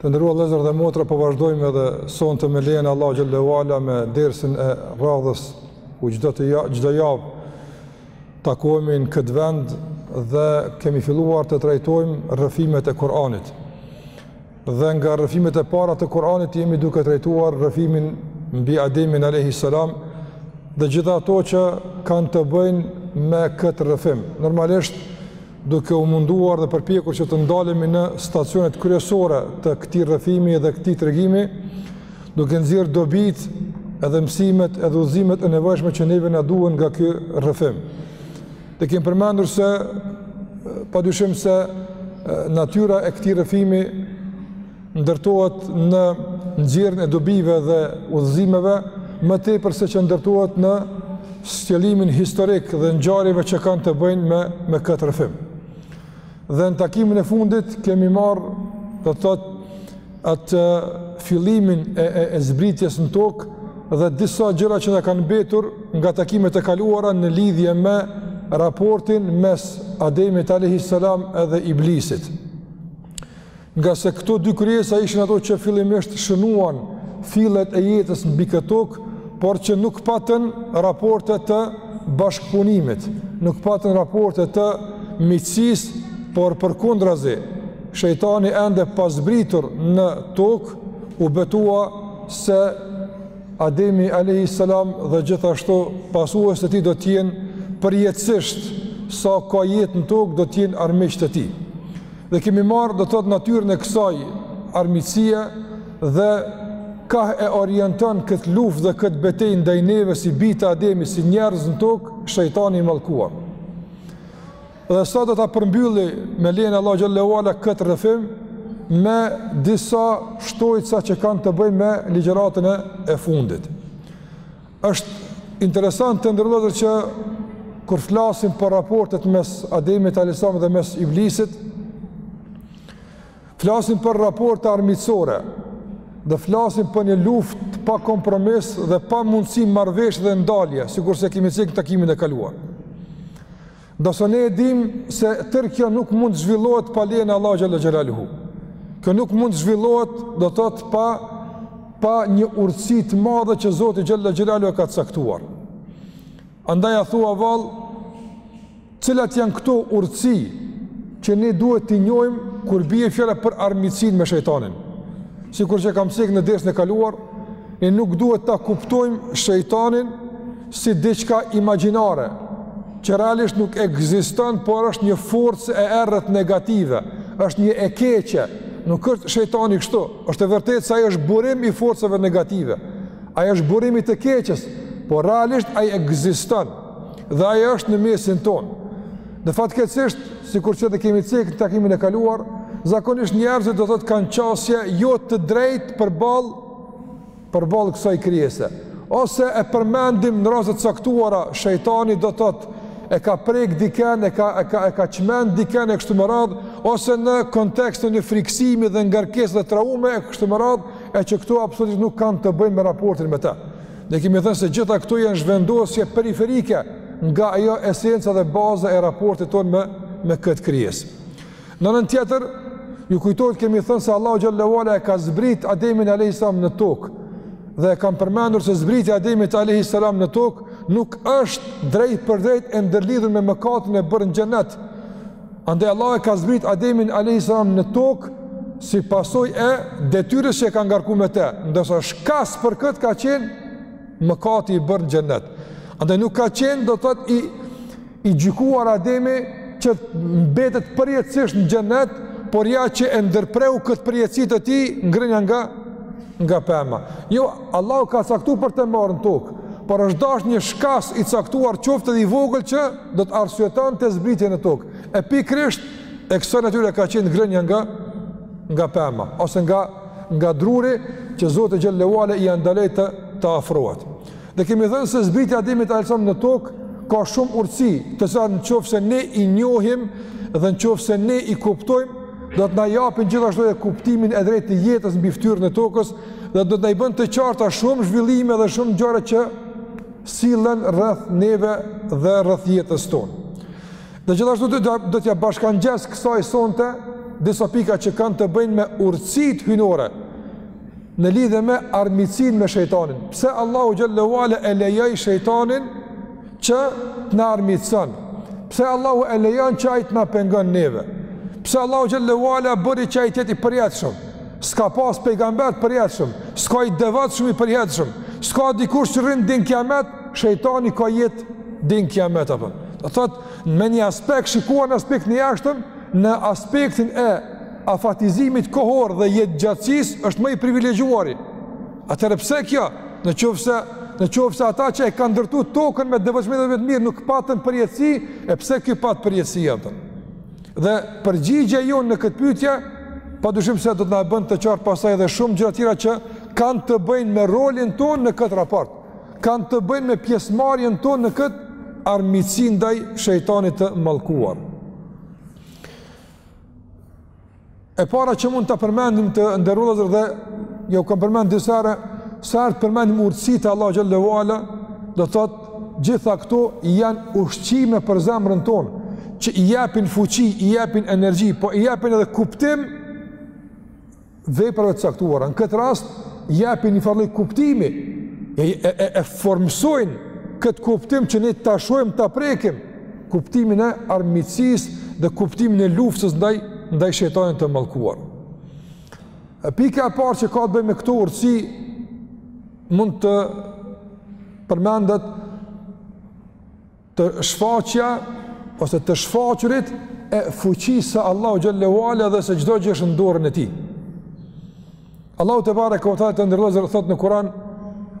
Të nderuar vëllezër dhe motra, po vazhdojmë edhe sonte me lejen e Allahut xhelle ue ala me dersin e radhës ku çdo ja, çdo javë takohemi në këtë vend dhe kemi filluar të trajtojmë rrëfimet e Kur'anit. Dhe nga rrëfimet e para të Kur'anit jemi duke trajtuar rrëfimin mbi Ademin alayhi salam dhe gjitha ato që kanë të bëjnë me këtë rrëfim. Normalisht duke u munduar dhe përpjekur që të ndalemi në stacionet kryesore të këtij rrëfimi dhe këtij tregimi, duke nxjerrë dobitë edhe mësimet edhe udhëzimet e nevojshme që neve na duhen nga ky rrëfim. Dhe kemi përmendur se padyshim se natyra e këtij rrëfimi ndërtohet në nxjerrjen e dobive dhe udhëzimeve, më tepër se që ndërtohet në shtjellimin historik dhe ngjarjeve që kanë të bëjnë me me këtë rrëfim. Dhe në takimin e fundit kemi marrë, do të thotë, atë fillimin e e, e zbritjes në tokë dhe disa gjëra që na kanë mbetur nga takimet e kaluara në lidhje me raportin mes Ademit alayhis salam edhe Iblisit. Ngase këto dy krijesa ishin ato që fillimisht shënuan fillet e jetës mbi këtë tokë, por që nuk patën raporte të bashkëpunimit, nuk patën raporte të miqësisë, por përkundrazi, shejtani ende pa zbritur në tokë, u betua se Ademi a.s. dhe gjithashtu pasuesit e tij do të jenë përjetësisht sa ka jetë në tokë do të jenë armiq të tij. Dhe kemi marrë do të thotë natyrën e kësaj armiqësie dhe kah e orienton këtë luftë dhe këtë betejë ndaj neve si bijtë e Ademit si njerëz në tokë shejtani i mallkuar. Dhe sot do ta përmbyllim me lejen e Allahut xhelle ue ala këtë rrëfim me disa shtojca që kanë të bëjnë me ligjëratën e fundit. Është interesant të nderuar vëllezër që kur flasim për raportet mes Ademit alejhi selam dhe mes Iblisit, flasim për raporte armiqësore, dhe flasim për një luftë pa kompromis dhe pa mundësi marrëveshje dhe ndalje, sikurse kemi cekur takimin e kaluar. Ndërsa ne e dimë se tërë kjo nuk mund të zhvillohet pa lejen e Allahut xhalla xhelaluhu. Kjo nuk mund të zhvillohet, do të thotë pa pa një urtësi të madhe që Zoti xhalla xhelaluhu e ka caktuar. Andaj a thua vallë, cilat janë këto urtësi që ne duhet t'i njohim kur bie fjala për armiqësinë me shejtanin? Sikur që kam cekur në dersin e kaluar, ne nuk duhet ta kuptojmë shejtanin si diçka imagjinare, që realisht nuk ekziston, por është një forcë e errët negative, është një e keqe, nuk është shejtani kështu, është e vërtetë se ai është burim i forcave negative, ai është burimi i të keqes, por realisht ai ekziston dhe ai është në mesin tonë. Në fatkeqësisht, sikur që të kemi cek në takimin e kaluar, zakonisht njerëzit do thotë kanë qasje jo të drejtë përballë përballë kësaj krijese. Ose e përmendim në raste të caktuara, shejtani do thotë e ka prek dikën, e ka e ka e ka çmend dikën e kështu me radh, ose në kontekstin e frikësimi dhe ngarkesë dhe traume e kështu me radh, e që këto absolutisht nuk kanë të bëjnë me raportin me të. Ne kemi thënë se gjitha këto janë zhvendosje periferike nga ajo esenca dhe baza e raportit tonë me me këtë krijesë. Në anën tjetër, ju kujtohet kemi thënë se Allahu xhallahu ala e ka zbrit Ademin alayhis salam në tokë dhe e kam përmendur se zbritja e Ademit alayhis salam në tokë nuk është drejt për drejt e ndërlidhur me mëkatin e bërë në xhenet. Andaj Allahu e ka zbrit Ademin alayhis salam në tokë si pasoj e detyres që e ka ngarku me te, ndërsa shkas për këtë ka qenë mëkati i bërë në xhenet. Andaj nuk ka qenë do thotë i I gjykuar Ademi që të mbetet përjetësisht në xhenet, por ja që e ndërpreu këtë përjetësi të tij ngrënia nga nga pema. Jo, Allahu ka caktu për te me rrnu në tokë, por është dashtë një shkas i caktuar qoftë edhe i vogël që do të arsyetonte zbritjen në tokë. E pikërisht e kësaj natyre ka qenë ngrënia nga nga pema ose nga nga druri që Zoti xhallahu ala ia ndaloi të të afrohet. Dhe kemi thënë se zbritja e Ademit alayhisalam në tokë ka shumë urtësi, të cilat në qoftë se ne i njohim dhe në qoftë se ne i kuptojmë, do të na japin gjithashtu edhe kuptimin e drejtë të jetës mbi fytyrën e tokës dhe do të na i bëjnë të qarta shumë zhvillime dhe shumë gjëra që sillen rreth neve dhe rreth jetës tonë. Dhe gjithashtu do t'ja bashkangjes kësaj sonte disa pika që kanë të bëjnë me urtësitë hyjnore në lidhje me armiqësinë me shejtanin. Pse Allahu xhallahu ala e lejoi shejtanin që të na armiqëson? Pse Allahu e lejon që ai të na pengon neve? Pse Allahu xhallahu ala bëri që ai të jetë i përjetshëm? S'ka pas pejgamber të përjetshëm, s'ka i devotshëm i përjetshëm, s'ka dikush që rrin din kiamet, shejtani ka jetë din kiamet apo. Do thot me një aspekt shikuar n'aspektin e jashtëm në aspektin e afatizimit kohor dhe jetëgjatësisë është më i privilegjuari. Atëherë pse kjo, në qoftë se, në qoftë se ata që e kanë ndërtu tokën me devotshmëri dhe me të mirë, nuk patën përjetësi, e pse ky pat përjetësi atëherë. Dhe përgjigja jonë në këtë pyetje, pa dyshim se do të na bën të qartë pastaj edhe shumë gjëra tjera që kanë të bëjnë me rolin tonë në këtë raport, kanë të bëjnë me pjesëmarrjen tonë në këtë armiqësi ndaj shejtanit të mallkuar. E para që mund ta përmendim të nderuar vëllezër dhe e kam përmend disa herë, sa herë të përmendim urtësitë e Allahut xhelle ue ala, do të thotë gjitha këto janë ushqime për zemrën tonë, që i japin fuqi, i japin energji, po i japin edhe kuptim veprave të caktuara. Në këtë rast japin një farë lloj kuptimi e, e, e, e formësojnë këtë kuptim që ne ta shohim ta prekim kuptimin e armiqësisë dhe kuptimin e luftës ndaj ndaj shejtanit të mallkuar. Pika e parë që ka të bëjë me këto urtësi mund të përmendet Të shfaqja ose të shfaqurit e fuqisë së Allahu xhelle ue ala dhe se çdo gjë është në dorën e tij. Allahu tebareke ue teala të nderuar vëllezër thotë në Kur'an: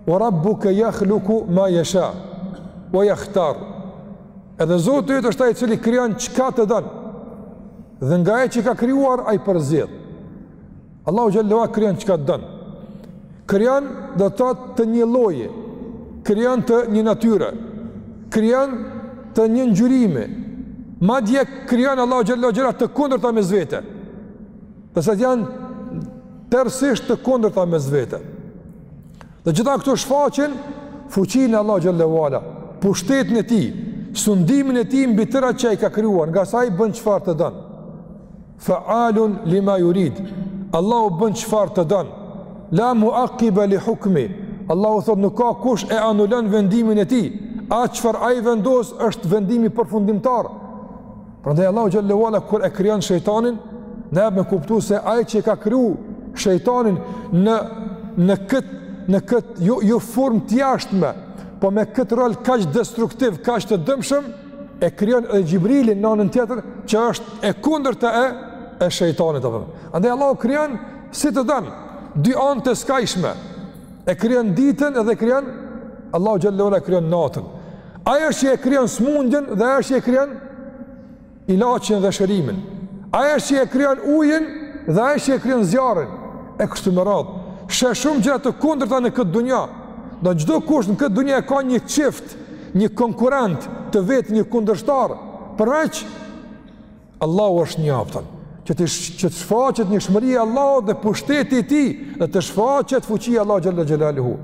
"Wa rabbuka yakhluqu ma yasha wa yakhtar." Edhe Zoti yt është ai i cili krijon çka të don. Dhe nga ajo që ka krijuar ai përzgjedh. Allahu xhelle ue ala krijon çka të don. Krijon do të thotë të një lloji, krijon të një natyre, krijon të një ngjyrimi. Madje krijon Allahu xhelle ue ala gjëra të kundërta mes vete. Dhe sa janë tërësisht të kundërta mes vete. Dhe gjitha këto shfaqin fuqinë e Allahut xhelle ue ala, pushtetin e tij, sundimin e tij mbi tërë atë që ai ka krijuar, ngase ai bën çfarë të don. Fa'alun lima yurid. Allahu bën çfarë të don. La mu'aqqiba li hukmi. Allahu thotë nuk ka kush e anulon vendimin e tij. A çfarë ai vendos është vendimi përfundimtar. Prandaj Allahu xhelle ue ala kur e krijon shejtanin, na jep me kuptu se ai që e ka kriju shejtanin në në kët në kët jo jo formë të jashtme, po me kët rol kaq destruktiv, kaq të dëmshëm, e krijon edhe Xhibrilin në anën tjetër që është e kundërta e e shejtanit apo. Andaj Allahu krijon si të don, dy anë të skajshme. E krijon ditën dhe krijon Allahu xhelle ue ala e krijon natën. Ai është që e krijon smundjen dhe ai është që e krijon ilaçin dhe shërimin. Ai është që e krijon ujin dhe ai është që e krijon zjarrin. E kështu me radhë. Sheh shumë gjëra të kundërta në këtë dunja. Do çdo kush në këtë dunja e ka një çift një konkurrent të vet një kundërshtar, përveç Allahut është një i aftë, që të, që të shfaqet njëshmëria e Allahut dhe pushteti i tij, dhe të shfaqet fuqia e Allahut xhelle xhelaluhu.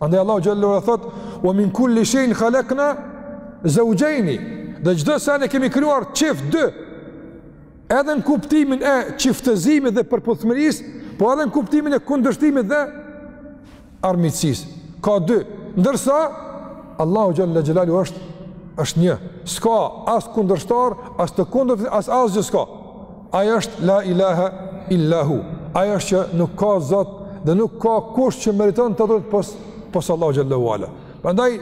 Andaj Allahu xhelle ue ala thotë, ue min kul-li shejin halakna zeuxhejni, dhe çdo send e kemi krijuar çift, dy, edhe në kuptimin e çiftëzimit dhe përputhmërisë, po edhe në kuptimin e kundërshtimit dhe armiqësisë. Ka dy, ndërsa Allahu xhelle xhelaluhu është është një. S'ka as kundërshtar, as të kundërt, as asgjë s'ka. Ai është la ilaha illa hu. Ai është që nuk ka zot dhe nuk ka kush që meriton të adhurohet pos pos Allahut xhelle ue ala. Prandaj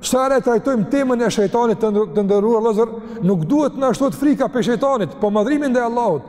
sa herë trajtojmë temën e shejtanit të, të nderuar vllazër, nuk duhet na shtohet frika prej shejtanit, po madhërimi ndaj Allahut.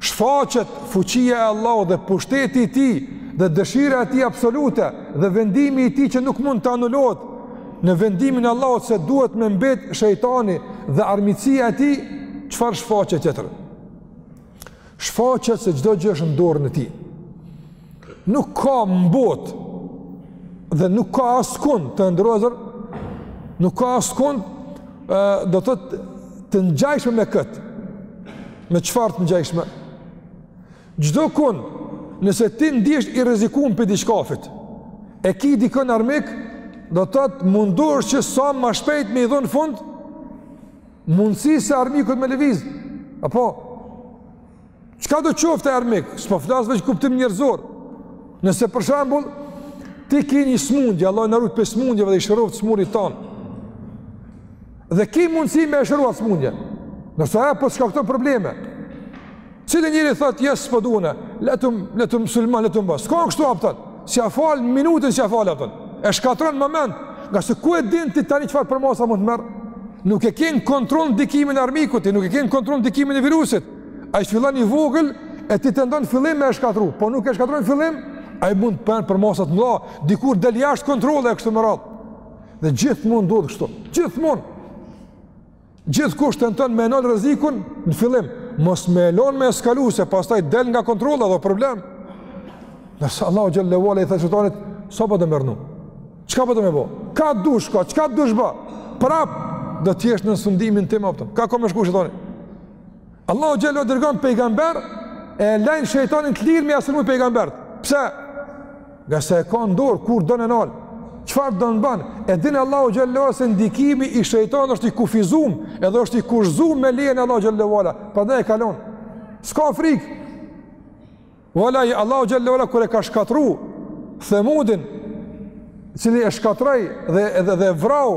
Shfaqet fuqia e Allahut dhe pushteti i Tij dhe dëshira e Tij absolute dhe vendimi i Tij që nuk mund të anulohet në vendimin e Allahut se duhet me mbet shejtani dhe armiqësia e Tij, çfarë shfaqet tjetër? Shfaqet se çdo gjë është në dorën e Tij. Nuk ka në botë dhe nuk ka askund të nderuar vllazër, nuk ka askund do të thotë, të ngjajshme me kët. Me çfarë të ngjajshme? Çdokund, nëse ti ndihesh i rrezikum prej diçkafit, e ki dikon armik, do të thotë mundohesh që sa ma shpejt me i dhon fund mundësisë së armikut me lëviz. Apo Çkado qoftë armik, s'po flas veç në kuptim njerëzor. Nëse për shambull, ti ki një smundje, Allahu na rujtë prej smundjeve dhe i shëroftë të smurët tanë. Dhe ki mundësi me e shëru atë smundje. Nëse ajo po shkakton probleme. Cile njeri thotë, jo s'po du unë, le t'më, le t'më sulmon, le t'më ban. S'ka kështu apëtan, si a falë minutën, si a falë apëtan. E shkatrron në moment, ngase ku e din ti tani çfarë përmasa mund të merr. Nuk e ki në kontroll ndikimin e armikut, nuk e ki në kontroll ndikimin e virusit. Ai fillon i vogël e ti tenton në fillim me e shkatrru, po nuk e shkatrron në fillim, ai mund të bën përmasa të mëdha, dikur del jashtë kontrollit e kështu me radhë. Dhe gjithmonë ndodh kështu. Gjithmonë. Gjithkush tenton me e nal rrezikun në fillim, mos me e lon me eskalu se pastaj del nga kontrolli dhe problem. Ndërsa Allahu xhelle ue ala i tha shejtanit, sa po do me rrnu? Çka po do me bo? Kah dush shko, çka dush ban? Prap, do të jesh nën sundimin tim, apëtëm. Ka ka me shku shejtani? Allahu xhelalu dërgon pejgamberë e len shejtanin të lirë me u hasmu me pejgamberët. Pse? Ngase e ka në dorë kur don e nal. Çfarë don ban? E din Allahu xhelalu se ndikimi i shejtanit është i kufizum, edhe është i kushtëzum me lejen e Allahut xhelle ue ala. Prandaj e kalon. S'ka frikë. Wallahi Allahu xhelle ue ala kur e ka shkatrru Themudin, i cili e shkatroi dhe edhe dhe vrau,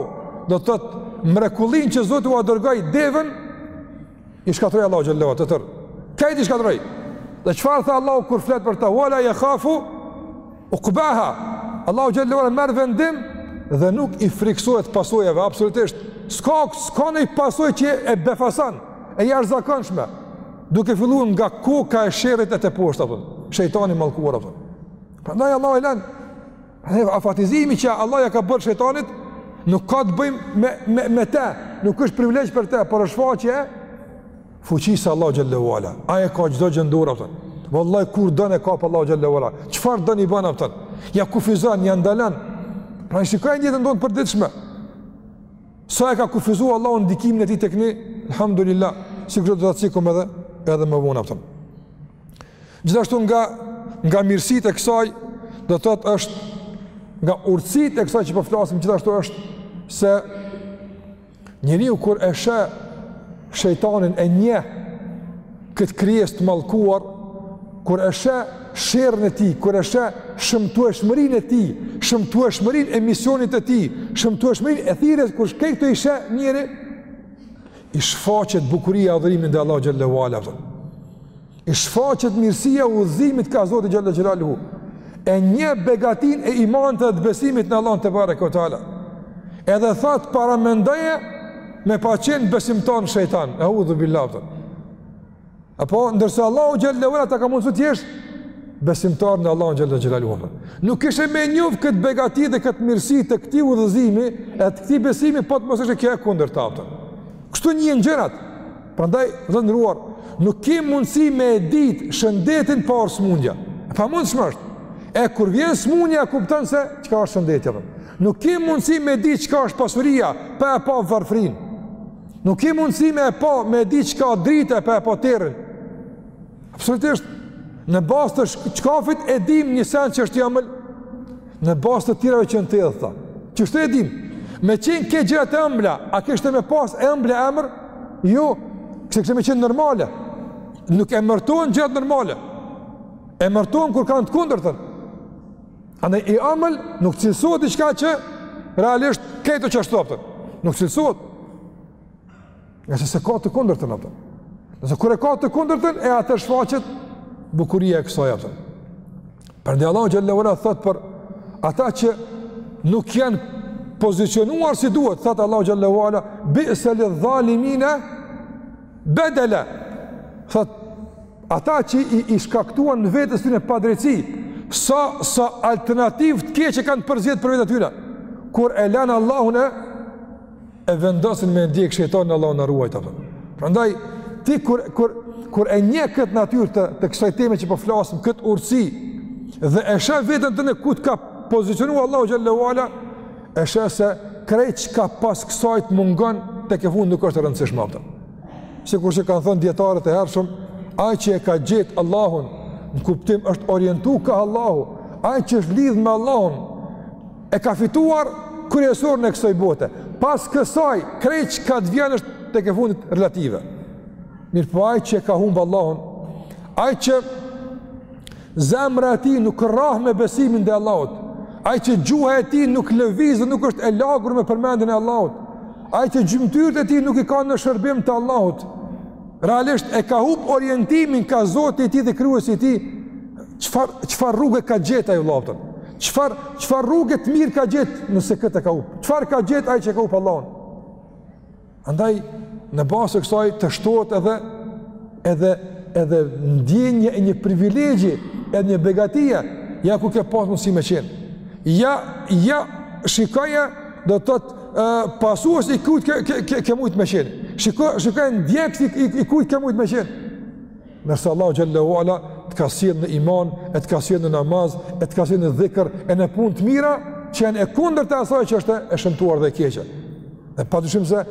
do të thotë mrekullin që Zoti ua dërgoi deven, i shkatroi Allahu xhelle ue ala të tërë. Kejt i shkatroi. Dhe çfarë tha Allahu kur flet për ta? Wala yakhafu uqbaha. Allahu xhelle ue ala merr vendim dhe nuk i friksohet pasojave absolutisht. S'ka s'ka naj pasojë që e befason, e jashtëzakonshme. Duke filluar nga koka e sherrit e teposhtë, a kupton. Shejtani i mallkuar, a kupton. Prandaj Allahu e lan. Ai afatizimi që Allah ja ka bërë shejtanit nuk ka të bëjë me me me të, nuk është privilegj për të, por është shfaqje e fuqisë së Allahu xhelle ue ala. Ai ka çdo gjë në dorë, a kupton. Vallai kur don e kap Allahu xhelle ue ala. Çfarë don i bën, a kupton? Ja kufizon, ja ndalon. Pra shikoje në jetën tonë të përditshme. Sa e ka kufizuar Allahu ndikimin e tij tek ne, alhamdulillah, sikur do ta cekim edhe edhe më vonë, a kupton. Gjithashtu nga nga mirësitë e kësaj, do të thotë është nga urtësitë e kësaj që po flasim gjithashtu është se njeriu kur e sheh shejtanin e njeh këtë krijesë të mallkuar kur e sheh sherrin e tij, kur e sheh shëmtueshmërinë e tij, shëmtueshmërinë e misionit të tij, shëmtueshmërinë e thirrjes kur kejt këto i sheh njeri i shfaqet bukuria e adhurimit ndaj Allahu xhelle ue ala. I shfaqet mirësia e udhëzimit ka Zoti xhelle xhelaluhu. E njeh begatinë e imanit dhe të besimit në Allahun tebareke ue teala. Edhe thot paramendoje me pas qenë besimtar në shejtan. Eudhu billahi. Apo ndërsa Allahu xhelle ue ala ta ka mundësu të jesh besimtar në Allahun xhelle xhelaluhu. Nuk kishe me njoh kët begati dhe kët mirësi të këtij udhëzimi, e të këtij besimi po të mos ishte kjo e kundërta, a kupton. Kështu njihen gjërat. Prandaj, të nderuar, nuk ke mundësi me e ditë shëndetin pa ardh smundja. Pamundshme është. E kur vjen smundja, e kupton se çka është shëndetja. Për. Nuk ke mundësi me e ditë çka është pasuria pa e pa varfrin. Nuk ke mundësi me e pa me e ditë çka drita pa e pa terrin. Absolutisht, në bazë të çkafit e dim një sen që është i amël, në bazë të tjerave që janë të idhta, kështu e dim, me qenë kejt gjërat të ëmbla, a kishte me pas e ëmbla emër? Jo, kishte kishte me qenë normale, nuk emërtohen gjërat normale, emërtohen kur kanë të kundërtën, Andaj i amël nuk cilësohet diçka që realisht këto që është, a kupton. Nuk cilësohet. Nëse s'e ka të kundërtën, a kupton. Nëse kur e ka të kundërtën, e atëherë shfaqet bukuria e kësaj, a kupton. Prandaj Allahu xhelle ue ala thotë për ata që nuk janë pozicionuar si duhet, thotë Allahu xhelle ue ala, bi'se lidh-dhalimine bedela. Thotë, ata që i, i shkaktuan vetes tyne padrejtësi, sa, sa alternativë të keqe kanë përzgjedh për vete të tyre, kur e lanë Allahun e, e vendosin me ndjek shejtanin Allahu na ruajt apo. Prandaj ti kur kur kur e njeh këtë natyrë të të kësaj teme që po flasim, këtë urtësi dhe e shef veten tënde ku të ka pozicionuar Allahu xhelle ue ala, e shef se krejt çka pas kësaj të mungon tek e fundit nuk është e rëndësishme, a kupton. Sikur që kanë thënë dijetarët e hershëm, ai që e ka gjetë Allahun në kuptim është orientu kah Allahu, ai që është lidh me Allahun e ka fituar kryesoren e kësaj bote. Pas kësaj, krejt çka të vjen është tek e fundit relative. Mirëpo ai që e ka humb Allahun, ai që zemra e tij nuk rrah me besimin ndaj Allahut, ai që gjuha e tij nuk lëviz dhe nuk është e lagur me përmendjen e Allahut, ai që gjymtyrët e tij nuk i ka në shërbim të Allahut, realisht e ka humb orientimin kah Zoti i tij dhe Krijuesi i tij, Çfarë çfarë rruge ka gjetë ai vëlla, a kupton? Çfarë çfarë rruge të mirë ka gjetë nëse këtë e ka hup? Çfarë ka gjetë ai që ka hup Allahun? Andaj në bazë të kësaj të shtohet edhe edhe edhe ndjenja e një privilegji, edhe një begatie, ja ku ke pas mundësi me qenë. Ja, ja, shikoje do të thotë uh, pasues i kujt ke, ke, ke, ke mujtë me qenë. Shiko, shikoje ndjekës i, i, i kujt ke mujtë me qenë. Ndërsa Allahu xhelle ue ala të ka sjellë në iman, e të ka sjellë në namaz, e të ka sjellë në dhikr, e në punë të mira, që janë e kundërta e asaj që është e shëmtuar dhe e keqe. Dhe pa dyshim se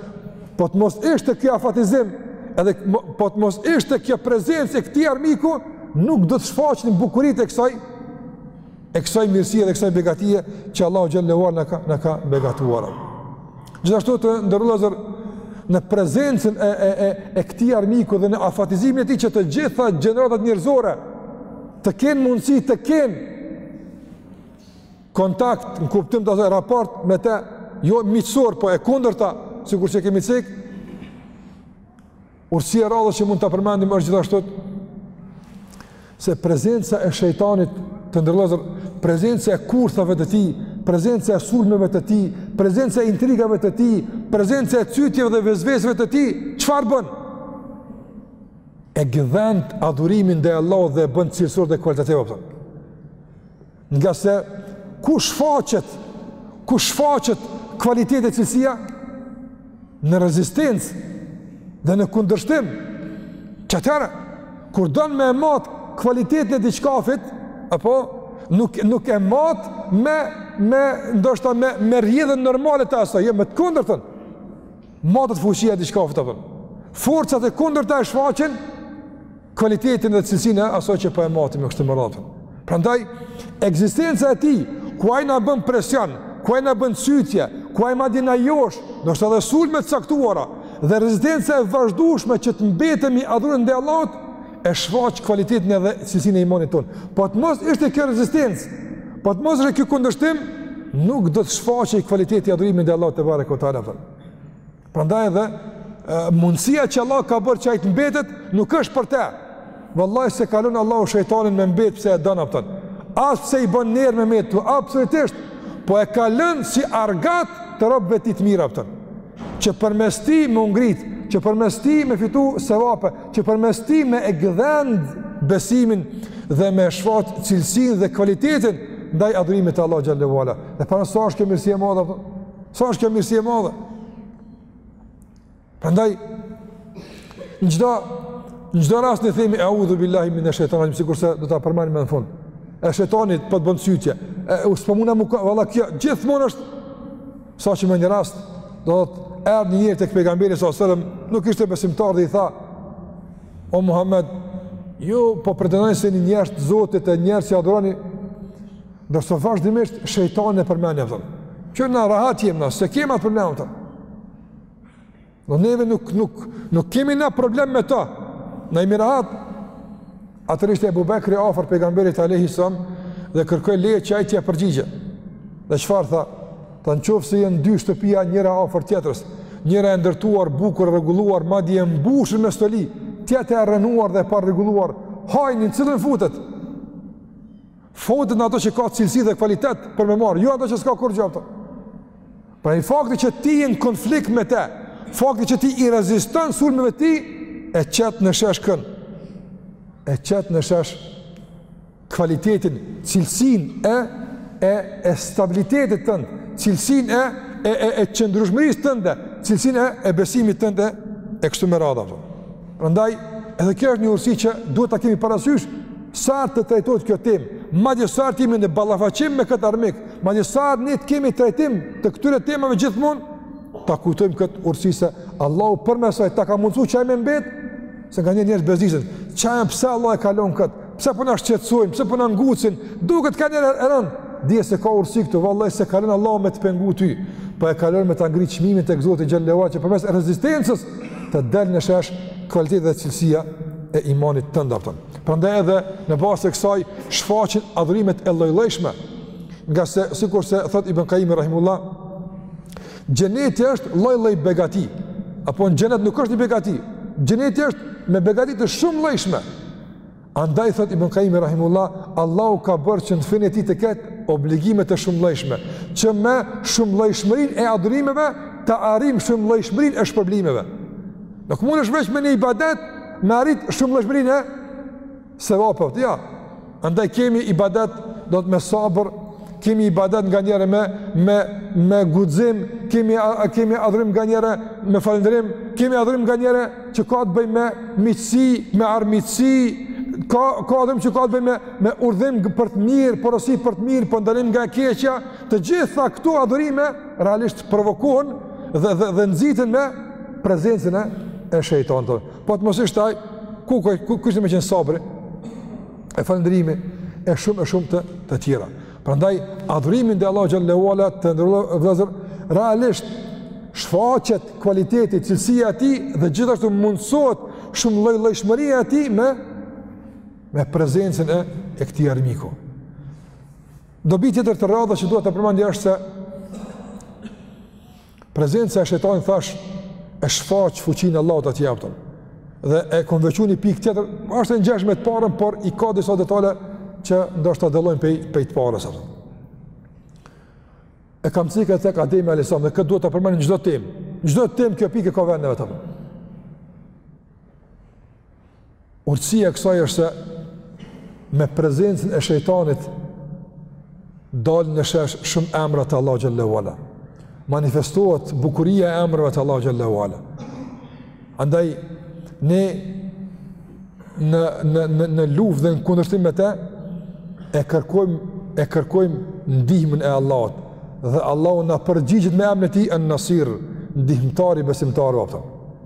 po të mos ishte kjo afatizim, edhe po të mos ishte kjo prezencë e këtij armiku, nuk do të shfaqnin bukuritë e kësaj e kësaj mirësie dhe kësaj begatie që Allahu xhelle ue ala na ka na ka begatuar. Gjithashtu të nderuar vëllezër në prezencën e e e e këtij armiku dhe në afatizimin e tij që të gjitha gjeneratat njerëzore të kenë mundësi të kenë kontakt në kuptim të asaj raport me të jo miqësor po e kundërta sikur që kemi cek Urtësia e radhës që mund ta përmendim është gjithashtu se prezenca e shejtanit të nderuar vëllezër, prezenca e kurthave të tij, prezenca e sulmeve të tij, prezenca e intrigave të tij, prezenca e cytjeve dhe vesveseve të tij, çfarë bën? E gëdhend adhurimin ndaj Allahut dhe e bën cilësor dhe kualitativ, a kupton. Ngase ku shfaqet, ku shfaqet kvaliteti e cilësia? Në rezistencë dhe në kundërshtim. Qatëherë, kur don me e mat kvalitetin e diçkafit, apo, nuk, nuk e mat me, me, ndoshta me, me rrjedhën normale të asaj, jo, me të kundërtën. Matet fuqia e diçkafit, apo. Forcat e kundërta e shfaqen, kvalitetin dhe cilësinë e asaj që po e matim e kështu me radhë. Prandaj ekzistenca e tij, ku ai na bën presion, ku ai na bën cytje, ku ai madje na josh, ndoshta edhe sulme të caktuara dhe rezistenca e vazhdueshme që të mbetemi adhurues ndaj Allahut e shfaq kvalitetin edhe cilësinë e imanit tonë. Po të mos ishte kjo rezistencë, po të mos ishte ky kundërshtim, nuk do të shfaqej kvaliteti i adhurimit ndaj Allahut tebareke ve teala. Prandaj edhe mundësia që Allah ka bërë që ai të mbetet nuk është për të. Vallahi s'e ka lën Allahu shejtanin me mbet pse e don atë. As pse i bën ner me met këtu, absolutisht. Po e ka lënë si argat të robëve tij të mirë atë. Që përmes tij me u ngrit, që përmes tij me fitu sevape, që përmes tij me e gdhend besimin dhe me shfaq cilësinë dhe kvalitetin ndaj adhurimit të Allah xhel-le ve ala. Dhe paramendo sa është kjo mirësi e madhe Sa është kjo mirësi e madhe? Prandaj në çdo në çdo rast ne themi eudhu billahi min ash-shaytanir-rajim, sikurse do ta përmendim më në fund. E shejtani po të bën cytje. E u s'po muna më valla kjo gjithmonë është sa që më një rast do të thotë erdhi një njeri tek pejgamberi alejhi selam, nuk ishte besimtar dhe i tha O Muhammed, ju po pretendoni se jeni njerëz të Zotit e njerëz që adhuroni Ndërsa vazhdimisht shejtanin e përmendni, kupton. Që na rahat jem na, s'e kemi atë problem atë. Do ne vetë nuk nuk nuk kemi na problem me ta. Na jemi rahat. Atëherë ishte Ebu Bekri ofër pejgamberit alayhi salam dhe kërkoi leje që ai t'i përgjigje. Dhe çfarë tha? Tha në qoftë se jenë dy shtëpia njëra ofër tjetrës, njëra e ndërtuar, bukur, rregulluar, madje e mbushur me stoli, tjetra e rrënuar dhe e parregulluar, hajni në cilën futet, Futet në ato që ka cilësi dhe kvalitet për me marrë, jo ato që s'ka kurgjë, kupton. Prandaj fakti që ti je në konflikt me te, fakti që ti i reziston sulmeve tij, e qet në shesh kën, e qet në shesh kvalitetin, cilësinë e, e, e stabilitetit tënd, cilësinë e, e, e, e qëndrushmërisë tënde, cilësinë e, e besimit tënde, e kështu me radhë. Për. Prandaj, edhe kjo është një urtësi që duhet ta kemi parasysh, sa herë të trajtohet kjo temë, madje sa herë të jemi në ballafaqim me këtë armik, madje sa herë ne të kemi trajtim të këtyre temave gjithmonë, ta kujtojmë këtë urtësi se Allahu përmes saj, ta ka mundësu që ai me mbet, se ka një njerëz bezdisen, që e pse Allah e ka lën këtë, Pse po na shqetësojnë, pse po na ngucin? Duket kanjëherë e rënd. Dije se ka urtësi këtu, vallahi s'e ka lon Allahu me të pengu ty. Po e ka lon me ta ngrit çmimin tek Zoti xhel-le ue ala që përmes rezistencës të dalë në shesh kvaliteti dhe cilësia e imanit tënd, a kupton. Prandaj edhe në bazë të kësaj shfaqen adhurimet e lloj-llojshme. Ngase sikurse thot Ibn Kaimi rahimullah, xheneti është lloj-lloj begati. Apo në xhenet nuk është një begati. Xheneti është me begati të shumëllojshme. Andaj thot Ibn Kaimi rahimullah, Allahu ka bërë që në fenë e tij të ketë obligime të shumëllojshme, që me shumëllojshmërinë e adhurimeve të arrijmë shumëllojshmërinë e shpërblimeve. Nuk mundesh veç me një ibadet me arrit shumëllojshmërinë e sevapeve. Ja. Andaj kemi ibadet duhet me sabër, kemi ibadet nganjëherë me me me guxim, kemi kemi adhurim nganjëherë me falënderim, kemi adhurim nganjëherë që ka të bëjë me miqësi, me armiqësi, ka ka adhurim që ka të bëjë me me urdhërim për të mirë, porosi për të mirë, për ndalim nga e keqja, të gjitha këto adhurime realisht provokohen dhe dhe, dhe nxiten me prezencën e e shejtanit. Po të mos ishte ai, ku ku kish me qenë sabri? E falënderimi e shumë e shumë të të tjera. Prandaj adhurimi ndaj Allahut xhel-le ue ala të nderuar vëllezër realisht shfaqet kvaliteti, cilësia e tij dhe gjithashtu mundësohet shumë lloj llojshmëria e tij me me prezencën e e këtij armiku. Dobi tjetër të radhës që duhet ta përmend është se Prezenca e shejtanit thash e shfaq fuqinë e Allahut teala, a kupton. Dhe e kom veçu një pikë tjetër, është e ngjashme me të parën, por i ka disa detale që ndoshta dallojnë pej pej të parës, a kupton. E kam cek tek Ademi alayhis salam, dhe këtë duhet ta përmendim çdo temë. Çdo temë kjo pikë e ka vendin e vet. Urtësia e kësaj është se me prezencën e shejtanit dalin në shesh shumë emra të Allahu xhel-le ue ala. Manifestohet bukuria e emrave të Allahu xhel-le ue ala. Andaj ne në në në në luftë dhe në kundërshtim me të e kërkojmë e kërkojmë ndihmën e Allahut dhe Allahu na përgjigjet me emrin e tij An-Nasir, ndihmëtar i besimtarëve.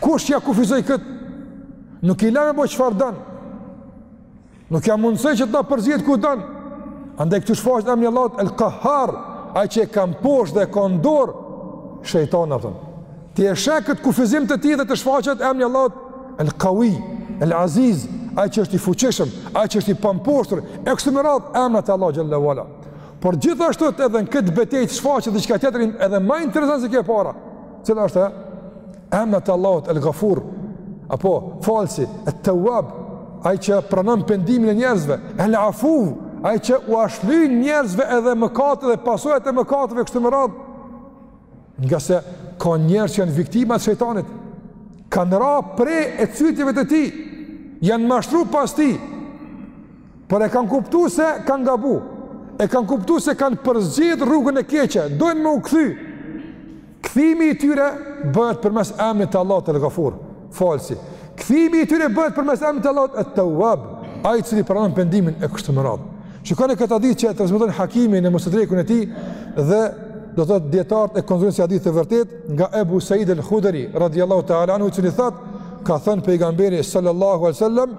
Kush ia kufizoi këtë? Nuk i len me bo çfarë don. Nuk ia mundësoi që të na përzihet ku don. Andaj këtu shfaqet emni i Allahut El Kahar, ai që e ka mposht dhe e ka n'dorë shejtanin, a kupton. Ti e sheh këtë kufizim të tij dhe të shfaqet emni i Allahut El Kawi, El Aziz, ai që është i fuqishëm, ai që është i pamposhtur, e kështu me radhë emnat e Allahut xhel-le ue ala. Por gjithashtu edhe në këtë betejë shfaqet diçka tjetër edhe ma interesant se kjo e para. Cila është ajo? Emnat e Allahut, El Gafur, apo Falësi, Et-Tewab, ai që pranon pendimin e njerëzve, El Afu, ai që ua shlyen njerëzve edhe mëkatet edhe pasojat e mëkateve kështu me radhë, ngase ka njerëz që janë viktima të shejtanit, kanë ra pre e cytjeve të tij, janë mashtru pas tij, Por e kanë kuptu se kanë gabu, e kanë kuptu se kanë përzgjedh rrugën e keqe, dojnë me u kthy. Kthimi i tyre bëhet përmes emnit të Allahut El Gafur, Falësi. Kthimi i tyre bëhet përmes emnit të Allahut Et-Tewab, ai i cili pranon pendimin e kështu me radhë. Shikone këtë hadith që e transmeton Hakimi në Mustedrekun e tij dhe do të thotë dijetarët e konsiderojnë si hadith të vërtetë nga Ebu Said al-Khudri radhiyallahu ta'ala anhu i cili thotë ka thënë pejgamberi sallallahu alaihi wasallam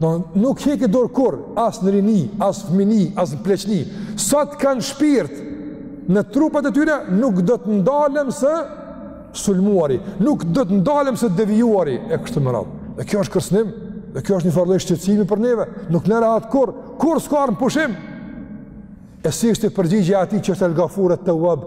Do nuk heki dorë kurrë, as në rini, as fëmini, as në pleqni. Sa të kanë shpirt në trupat e tyre, nuk do të ndalem së sulmuari, nuk do të ndalem së devijuari, e kështu me radhë. Dhe kjo është kërcnim, dhe kjo është një farë lloj shqetësimi për neve, nuk lë rahat kurrë, kurrë s'ka ra në pushim. E si është përgjigjja e atij që është El Gafur, Et-Tewab,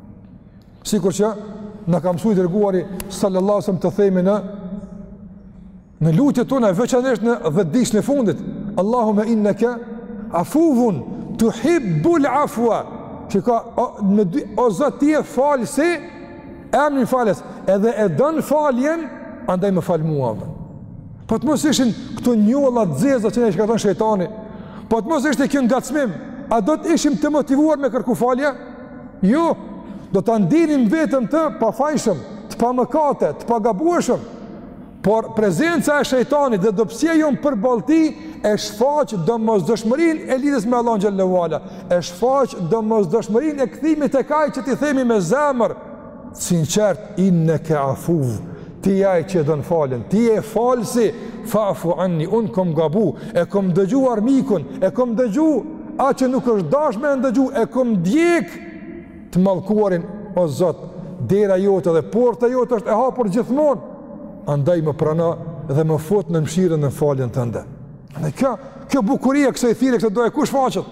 Sikur që na ka mësu i dërguari sallallahu alajhi wasallam të themi në në lutjet tona veçanërisht në 10-ditëshin e fundit, Allahumma innaka afuwun tuhibbul afwa. Që ka o, o Zot ti je Falësi, emrin falës, edhe e don faljen, andaj më fal mua. Po të mos ishin këto njolla të zeza që na shkakton shejtani. Po të mos ishte kjo ngacmim, a do të ishim të motivuar me kërku falje? Jo, do ta ndinim veten të pafajshëm, të pamëkatë, të pagabueshëm. Por prezenca e shejtanit dhe dobësia jonë përballë tij e shfaq domosdoshmërinë e lidhjes me Allahun xhele ve ala, e shfaq domosdoshmërinë e kthimit tek ai që t'i themi me zemër, sinqert inneke afuv ti je ai që e don faljen ti je falësi fa'fu anni unë kom gabu e kom dëgju armikun e kom dëgju atë që nuk është dasht me e ndëgju e kom ndjek të mallkuarin o zot dera jote dhe porta jote është e hapur gjithmonë andaj më prano dhe më fut nën mshirën dhe faljen tënde kjo, kjo bukuria e kësaj thirrje kësaj duaje ku shfaqet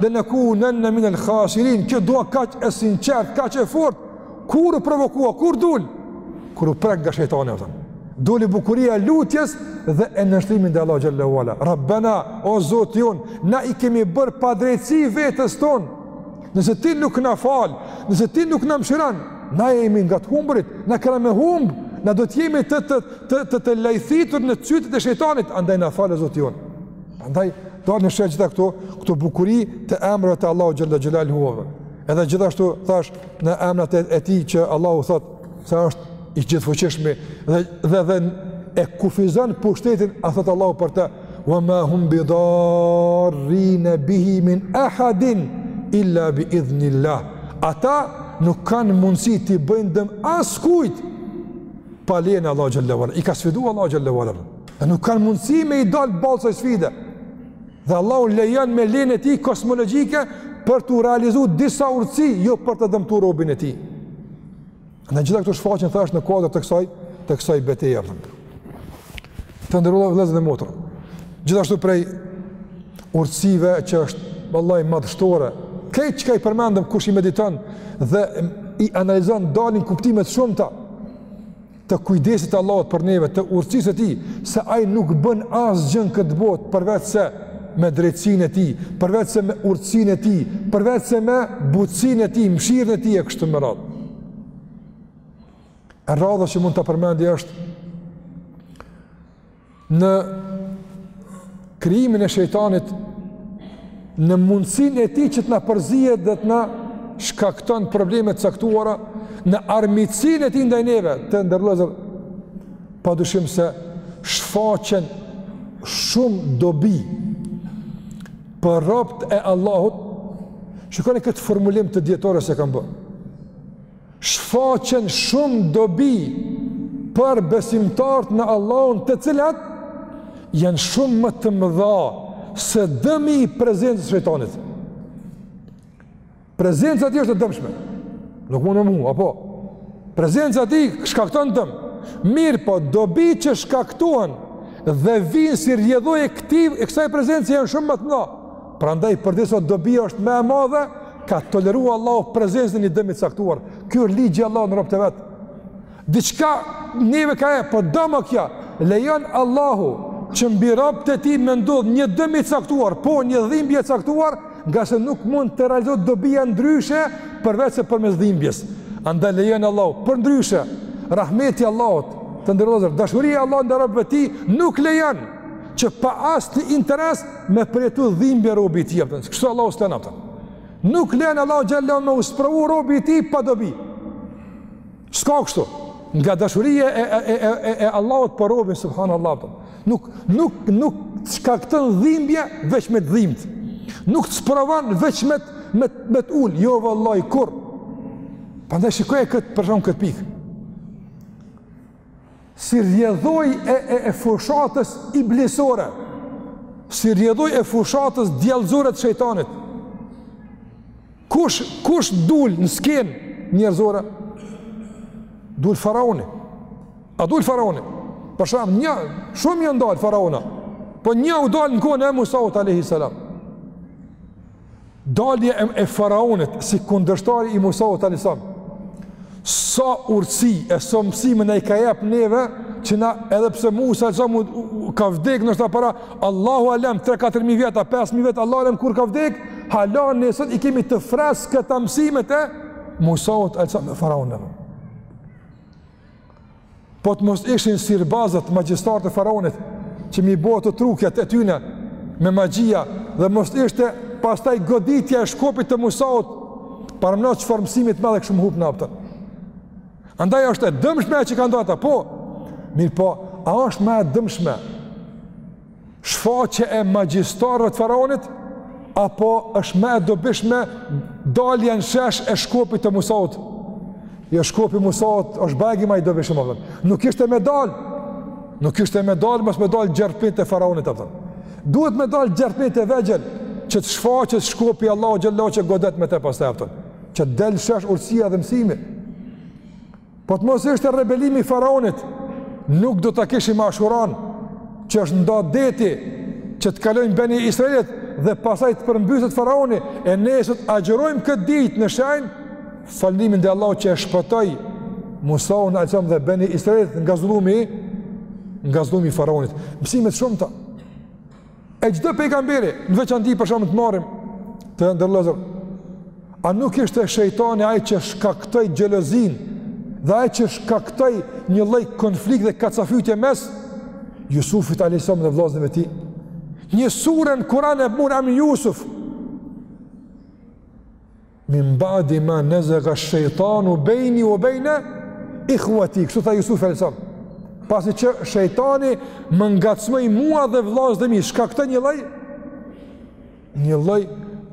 le nekunenne minel khasirin, kjo dua kaq e sinqertë, kaq e fortë, kur u provokua, kur dul, kur u prek nga shejtani, atëherë duli bukuria e lutjes dhe e nënshtrimit ndaj Allahut xhele ve ala. Rabbena, o Zoti jonë, na i kemi bërë padrejtësi vetes tonë, nëse ti nuk na fal, nëse ti nuk na mshiron, na jemi nga të humburit, na kena me humb, na do t'jemi të, të, të, të, të lajthitur në cytjet e shejtanit, andaj na fal, o Zoti jonë. Andaj, domethënë sheh gjitha këto, këto bukuri të emrave të Allahut xhelle xhelaluhu. Edhe gjithashtu, thash, në emrat e tij që Allahu thotë se është i gjithëfuqishmi, dhe, dhe, dhe e kufizon pushtetin, a thotë Allahu për të, wa ma hum bidarrin bihi min ahadin illa bi idhnillah. Ata nuk kanë mundësi të bëjnë dëm askujt pa lejen e Allahut xhelle ue ala. I ka sfidu Allahu xhelle ue ala. Dhe nuk kanë mundësi me i dalë ballë kësaj sfide. Dhe Allahu lejon me lejen e tij kozmologjike për t'u realizu disa urtësi, jo për ta dëmtu robin e tij. Në gjitha këto shfaqen, thash, në kuadër të kësaj, të kësaj beteje. Të nderuar vëllezër e motra. Gjithashtu prej urtësive që është vallahi madhështore, krejt çka i përmendëm kush i mediton dhe i analizon dalin kuptime të shumta, të kujdesit të Allahut për neve, të urtësisë së tij, se ai nuk bën asgjë në këtë botë, përveçse me drejtësinë e tij, përveçse me urtësinë e tij, përveçse me butësinë e tij, mshirën e tij e kështu me radhë. E radha që mund ta përmendi është, në krijimin e shejtanit në mundësinë e tij që të na përzihet dhe të na shkakton probleme të caktuara në armiqësinë e tij ndaj neve të nderuar vëllezër pa dyshim se shfaqen shumë dobi për robt e Allahut shikoni këtë formulim të dijetarëve s'e kam bërë Shfaqen shumë dobi për besimtarët në Allahun, të cilat janë shumë më të mëdha se dëmi i prezencës së shejtanit. Prezenca e tij është e dëmshme. Nuk mund me mohu, apo prezenca e tij shkakton dëm. Mirëpo dobitë që shkaktohen dhe vijnë si rrjedhojë e këtij e kësaj prezence janë shumë më të mëdha. Prandaj përderisa dobia është më e madhe ka toleruar Allahu prezencën e një dëmi të caktuar. Ky është ligji i Allahut në robët e vet. Diçka neve ka e po domethënë kjo. Lejon Allahu që mbi robët e tij me ndodh një dëm i caktuar, apo një dhimbje e caktuar, ngase nuk mund të realizohet dobia ndryshe përveçse përmes dhimbjes. Andaj lejon Allahu përndryshe rahmeti i Allahut të nderuar vëllezër dashuria e Allahut ndaj robëve të tij nuk lejon që pa asnjë interes me përjetu dhimbje robi i tij, a kupton, se kështu Allahu s'len, a kupton. Nuk lejon Allahu xhelle ue ala me u sprovu robi i tij pa dobi. S'ka kështu, nga dashuria e, e, e, e, e Allahut për robin, subhanallah, a kupton. Nuk, nuk, nuk të shkakton dhimbje veç me të dhimbt. Nuk të sprovon veç me të me me të ul, jo vallahi kurrë. Prandaj shikoje për shembull kët pikë. Si rrjedhojë e e e fushatës iblisore, si rrjedhojë e fushatës djallëzore të shejtanit. Kush kush dul në skenë njerëzore? Dul faraoni. A dul faraoni? Për shembull, ja shumë janë dal faraona. Po nja u dal në kohën e Musaut alayhis salam. Dalja e faraonit si kundërshtari i Musaut alejhi selam, sa urtësi e sa mësime na i ka jep neve, që na edhe pse Musa alejhi selam ka vdek ndoshta para, Allahu alem 3-4 mi vjeta, 5 mi vjeta, Allahu alem kur ka vdek, hala ne sot i kemi të freskëta mësimet e Musaut alejhi selam e faraonit. po të mos ishin sihirbazët magjistarët e faraonit që m'i bo ato truqet e tyne me magjia dhe mos ishte pastaj goditja e shkopit të musaut për mënënë çfarë mësimi t'madh e kishim hup ne, a po. Andaj është e dëmshme që ka ndodh ata, po, mirëpo, a është më e dëmshme Shfaqja e magjistarëve të faraonit apo është më e dobishme dalja në shesh e shkopit të Musaut? Jo shkopi Musaut është bajagi më i dobishëm apo? Nuk kishte me dal. Nuk kishte me dal, mos me dal gjarpijt e faraonit apo? Duhet me dal gjarpijt e vegjël që të shfaqet shkopi Allahut xhelle shanuhu që godet me të pastaj apo? Që t'del n'shesh urtësia dhe mësimi. Po të mos ishte rebelimi i faraonit, nuk do ta kishim Ashuran, që është nda deti që të kalojnë beni Israelit dhe pastaj të përmbytet faraoni, e ne sot agjërojmë këtë ditë në shenjë falënderimi ndaj Allahut që e shpëtoi Musaun alejhi selam dhe Beni Israelit nga zullumi, nga zullumi i faraonit. Mësime t'shumta. E çdo pejgamberi, në veçanti për shembull të marrim tjetër lloj. A nuk ishte shejtani ai që shkaktoi xhelozinë dhe ai që shkaktoi një lloj konflikt dhe kacafytje mes Jusufit alayhis salam dhe vëllaznive të tij? Një sure në Kur'an e ban emnin Jusuf. Min ba'di ma nazaga shejtanu bejni u bejne, ihveti, kështu tha Jusufi alejhi selam. Pasi që shejtani më ngacmoi mua dhe vëllezërit e mi, shkaktoi një lloj një lloj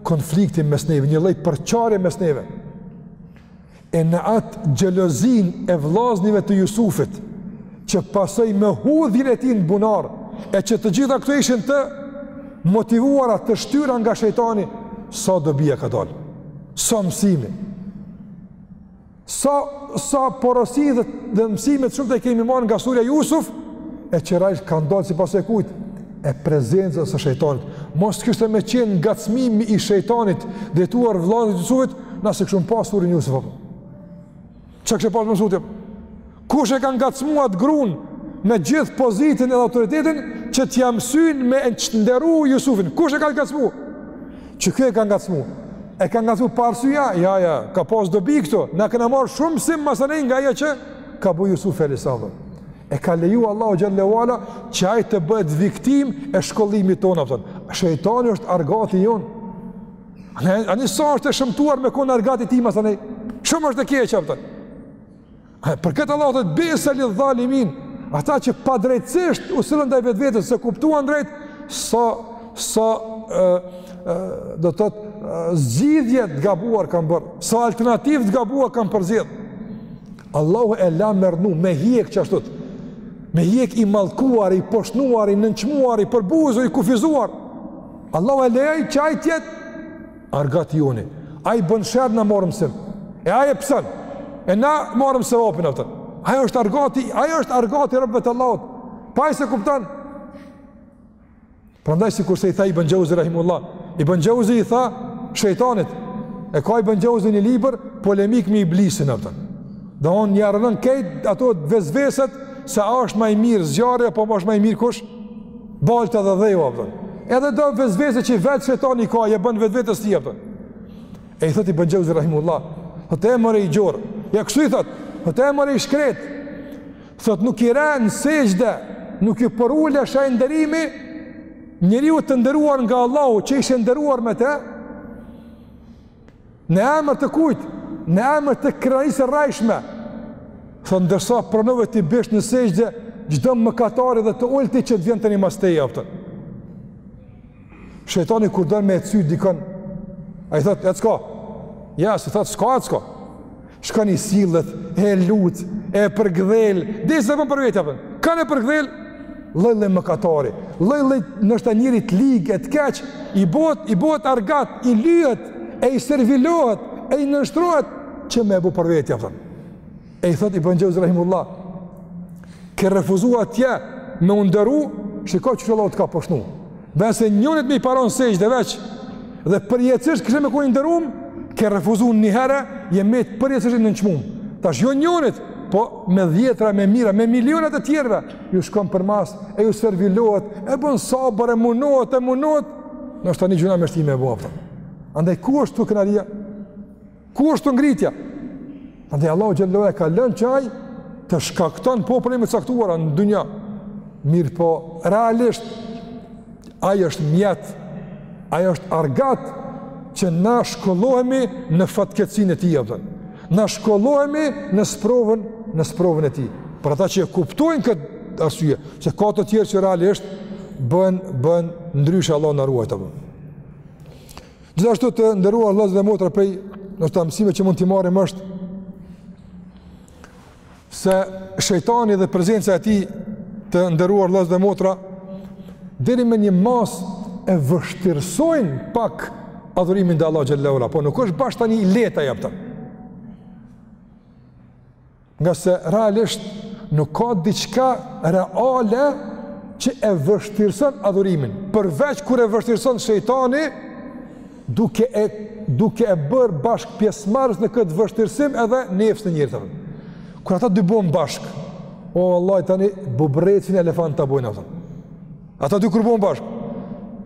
konflikti mes neve, një lloj përçarje mes neve. E në atë xhelozinë e vëllaznive të Jusufit, që pasoi me hudhjën e tij në bunar, e që të gjitha këto ishin të motivuara të shtyra nga shejtani, sa dobia ka dalë, sa mësime, sa, sa porosi dhe, dhe mësime t'shumta kemi marrë nga surja Jusuf, e që krejt kanë dalë si pasojë e kujt, e prezencës së shejtanit. Mos të kishte me qenë ngacmimi i shejtanit drejtuar vllaznive t' Jusufit, na s'e kishim pas suren Jusuf. Çka kishe pas mësu ti? Kush e ka ngacmuar atë gruan me gjithë pozitën e autoritetin që t'ia mësyn me çnderu Jusufin? Kush e ka ngacmuar? Që ky e ka ngacmuar. E ka ngacmuar pa arsye. Ja, ja, ja, ka pas dobi këtu. Na kena marrë shumë mësim masanej nga ajo që ka bu Jusufi alejhi selam. E ka leju Allahu xhel-le ue ala që ai të bëhet viktimë e shkollimit tonë, apton. Shejtani është argati jonë. Ani sa është e shëmtuar me kon argat i tij, ma thënë, shumë është e keqë, apton. Për këtë Allahu thotë bi'se lidh-dhalimin, ata që padrejtësisht u sillën ndaj vetvetes, s'e kuptuan drejt, sa, sa, e, e, do të thotë zgjidhje të gabuar kanë bërë, sa alternativë të gabuar kanë përzgjedhë. Allahu e la me rrnu me hjek qashtu, me hjek i mallkuar, i poshtnuar, i nënçmuar, i përbuzur, i kufizuar, Allahu e lejoi që ai t'jetë argat joni. Ai bën sherr, na marrim mësim. E ai e pëson. E na marrim sevapin apton. Ai është argati, ai është argati i robëve t'Allahut. Po ai s'e kupton. Prandaj sikurse i tha Ibn Xheuzi rahimehullah. Ibn Xheuzi i tha shejtanit. E ka Ibn Xheuzi një libër polemikë me Iblisin apton. Domethënë ia rrënon krejt ato vesveset se a është ma i mirë zjarri, apo ma është ma i mirë kush? Balta dhe dheu apton. Edhe do vesvese që vetë shejtani ka ia bën vetvetes tij apton. E i thotë Ibn Xheuzi rahimehullah, thotë e more i gjorë. Ja kështu i thotë, thotë e more i shkretë. Thotë nuk i re në sexhde, nuk iu përule n'shenjë nderimi njeriut të nderuar nga Allahu që ishe nderuar me të. Në emër të kujt? Në emër të krenarisë së rrejshme. Thotë, ndërsa pranove t'i bish në sexhde çdo mëkatari dhe të ulti që të vjen tani mas teje, apton. Shejtani kur don me e cyt dikën, a i thotë, ec ka? Ja, s'i thotë, s'ka ec ka. Shkon i sillet, e lut, e përkdhel, derisa e bën për vete apton. Kënd e përkdhel lloj-lloj mëkatari, lloj-lloj ndoshta njeri të lig e të keq, i bëhet i bëhet argat, i lyhet, e i servilohet, e i nënshtrohet që me e bë për vete apton. E i thotë Ibn Xheuzi rahimehullah. Ke refuzu atje me u nderu, shiko çfarë Allahu të ka poshtnu. Dhe se njërit me i pas ra n'sexhde veç, dhe përjetësisht kishe me kon i nderum, ke refuzu një herë, je met përjetësisht i nënçmum. Tash jo njërit, po me dhjetra, me mija, me miliona të tjerëve, iu shkon përmas, e iu servilohet, e bën sabër, e munohet, e munohet, ndoshta një gjynah me shti me e ba apton. Andaj, ku është këtu krenaria? Ku është ngritja? Andaj Allahu xhelle ve ala ka lënë që ai të shkakton probleme caktuara në dunja. Mirëpo, realisht, ai është mjet, ai është argat që na shkollohemi në fatkeqësinë e tij, a kupton. na shkollohemi në sprovën, në sprovën e tij. Për ata që e kuptojnë këtë arsye, se ka të tjerë që realisht, bën, bën, ndryshë Allahu na ruajtë, a kupton. Gjithashtu të nderuar vëllezër dhe motra prej atyre mësimeve që mund t'i marrim është se shejtani dhe prezenca e tij të nderuar vëllezër dhe motra deri me një masë e vështirësojnë pak adhurimin ndaj Allahut xhelle ve ala, po nuk është bash krejt e lehtë, a kupton. Ngase realisht nuk ka diçka reale që e vështirson adhurimin, përveç kur e vështirëson shejtani duke e duke e bërë bashkëpjesëmarrës në këtë vështirësim edhe nefsin e njeriut, a kupton. Kur ata dy bëhen bashkë, vallahi tani bubrrecin elefant ta bojnë ata. Ata dy kur bëhen bashkë.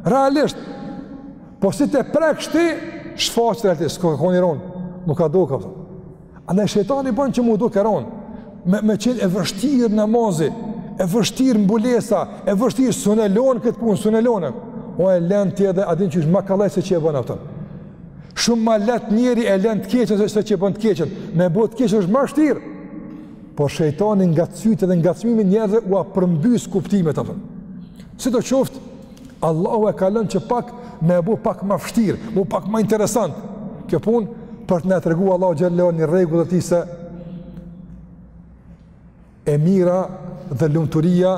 Realisht po si të preksh ti shfaqet realiteti, s'ka kon i ron, nuk ka, a kupton. Ama shejtani bon që m'u duk e ron, me, me qenë i vështirë namazi, e vështirë mbulesa, e vështirë s'un e lo këtë punë, s'un e lo. E len ti edhe a din që është ma kollaj se që e bën, a kupton. Shumë ma lehtë njeriu e len të keqën se që e bën të keqën. Me bo të keqën është ma vshtirë. Por shejtani nga cytja dhe ngacmimi njerëzve ua përmbys kuptimet, a kupton. Sido qoftë, Allahu e ka lënë që pak me e bu pak ma vështirë, me e bu pak ma interesant kjo punë, për të na e tregu Allahu xhelle ve ala një rregull të tij se e mira dhe lumturia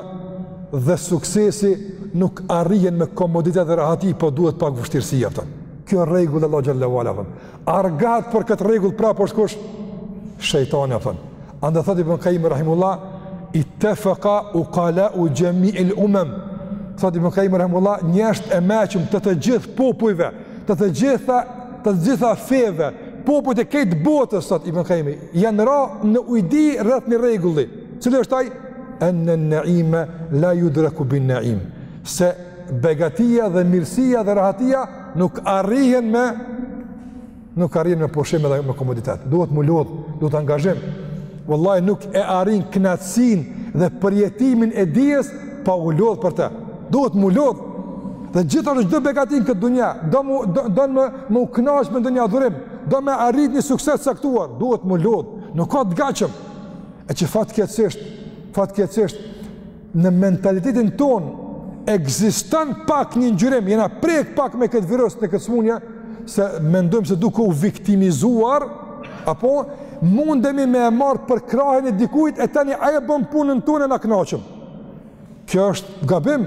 dhe suksesi nuk arrihen me komoditet dhe rahati, po duhet pak vështirësi, a kupton. Kjo rregull e Allahut xhelle ve ala Argat për këtë rregull prapë është kush? Shejtani, a kupton. Andaj thotë Ibn Qayyim rahimullah, ittafaqa uqalau jami' al umam. Thotë Ibn Qayyim rahimullah, njerëzit e meçëm të të gjithë popujve, të të gjitha të gjitha feve, popujt e krejt botës thotë Ibn Qayyim janë ra në ujdi rreth një rregulli. Cili është ai? An naima la yudraku bin naim. Se begatia dhe mirësia dhe rahatia nuk arrihen me nuk arrihen me pushim edhe me komoditet. Duhet m'u lodh, duhet angazhim. Wallahi nuk e arrin kënaqësinë dhe përjetimin e dijes pa u lodh për të. Duhet m'u lodh. Dhe gjithashtu çdo begati në këtë dunja, do m'u, do, do me u knaq me ndonjë adhurim, do me arrit një sukses caktuar, duhet m'u lodh, nuk ka të gatshëm. E që fatkeqësisht, fatkeqësisht, Në mentalitetin tonë ekziston pak një ngjyrim, jena prek pak me këtë virus në këtë smunja, se mendojmë se duke u viktimizuar, apo mundemi me e marrë për krahin e dikujt, e tani ai e bën punën tonë e na knaqëm. Kjo është gabim,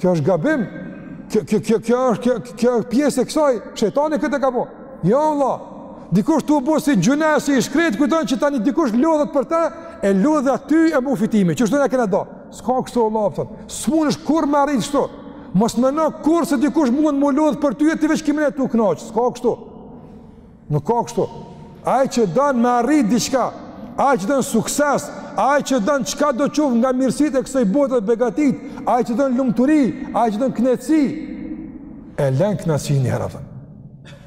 kjo është gabim, kjo, kjo, kjo, kjo, kjo, kjo, kjo, kjo pjesë e kësaj, shejtani këtë e ka po. Jo, valla, Dikush tu bo si gjynesi i shkret kujton që tani dikush lodhet për të, e lodhja ty e mu fitimi. Kështu na kënda. S'ka kështu valla, apton. S'munësh kurr me arrit kështu. Mos meno kurr se dikush mund m'u lodh për ty e ti veç ki me ne tu kënaq. S'ka kështu. Nuk ka kështu. Ai që don me arrit diçka, ai që don sukses, ai që don çka do të qoftë nga mirësitë e kësaj bote e begatitë, ai që don lumturi, ai që don kënaqësi, e lën kënaqësinë njëherë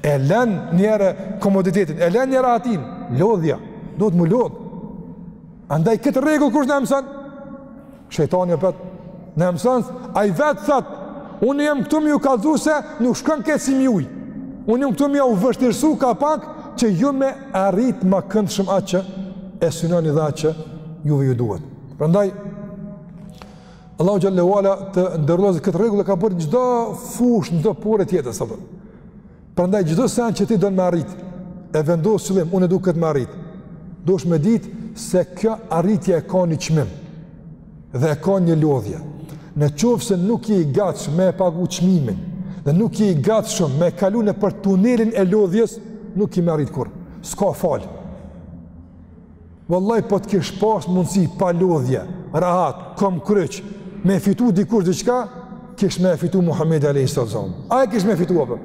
E lën njëherë komoditetin, e lën njëherë rahatinë, lodhja, duhet m'u lodh. Andaj këtë rregull kush na e mëson? Shejtani opet na e mëson, ai vetë thotë, unë jam këtu me ju kallzu se nuk shkon kjo si n'ujë. Unë jam këtu me jua vështirësu ka pak që ju me arrit ma këndë shumë atë që e synoni dhe atë që juve ju duhet. Prandaj, Allahu xhelle ue ala, të nderuar, këtë rregull e ka bërë çdo fushë, çdo pore të jetës sonë. Prandaj çdo sen që ti don me arrit, e vendos qëllim, unë e du këtë me arrit. Dush me ditë se kjo arritje e ka një çmim dhe e ka një lodhje. Në qovë se nuk je i gatshëm me e pagu çmimin dhe nuk je i gatshëm me kalu nëpër tunelin e lodhjes, nuk ki me arrit kurrë. S'ka falë. Vallai po të kish pas mundësi pa lodhje, rahat, kom kryq, me fitu dikush diçka, kish me fitu Muhammedi alejhi selam. Ai kish me fitu, a?